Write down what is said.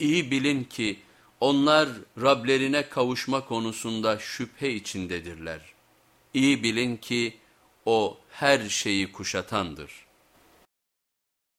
İyi bilin ki onlar Rablerine kavuşma konusunda şüphe içindedirler. İyi bilin ki O her şeyi kuşatandır.